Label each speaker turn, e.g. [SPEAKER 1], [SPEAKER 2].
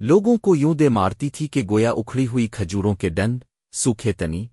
[SPEAKER 1] لوگوں کو یوں دے مارتی تھی کہ گویا اکھڑی ہوئی کھجوروں کے ڈنڈ، سوکھے تنی